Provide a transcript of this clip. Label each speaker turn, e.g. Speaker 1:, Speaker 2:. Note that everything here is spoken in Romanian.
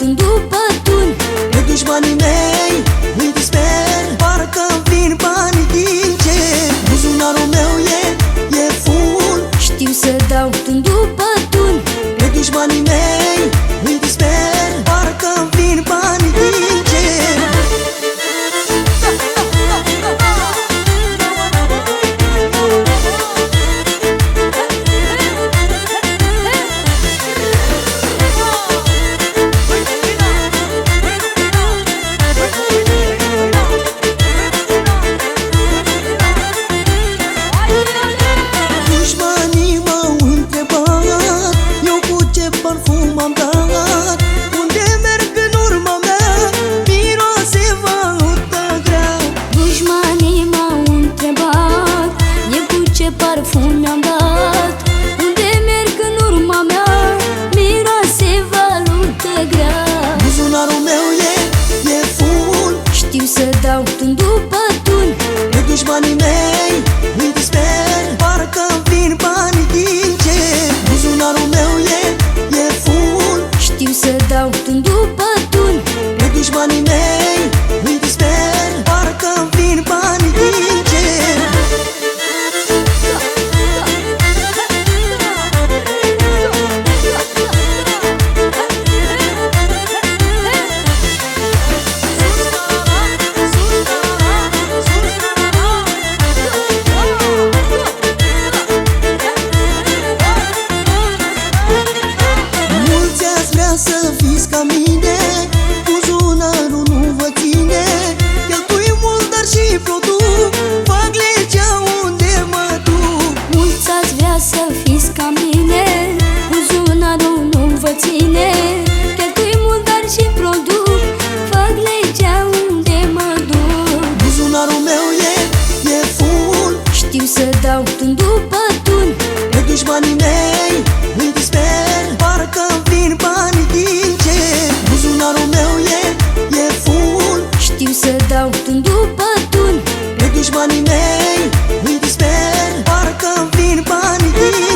Speaker 1: tun după tun. Pe
Speaker 2: dușmanii mei dau tun după tun.
Speaker 1: Pe dușmanii mei nu disper Parcă vin banii din cer Buzunarul meu e, e full
Speaker 2: Știu să dau tun după nu
Speaker 1: Pe dușmanii mei să fiți ca mine Buzunarul nu vă ține. Cheltui mult, dar și produc Fac legea unde mă duc. Mulți ați vrea să
Speaker 2: fiți ca mine Buzunarul nu vă ține. Cheltui mult, dar și produc Fac legea unde mă duc.
Speaker 1: Buzunarul meu e, e full
Speaker 2: Știu să dau tun după tun.
Speaker 1: Pe dușmanii mei
Speaker 2: cu pătuni
Speaker 1: Pe dușmanii mei îi disper Parcă vin banii.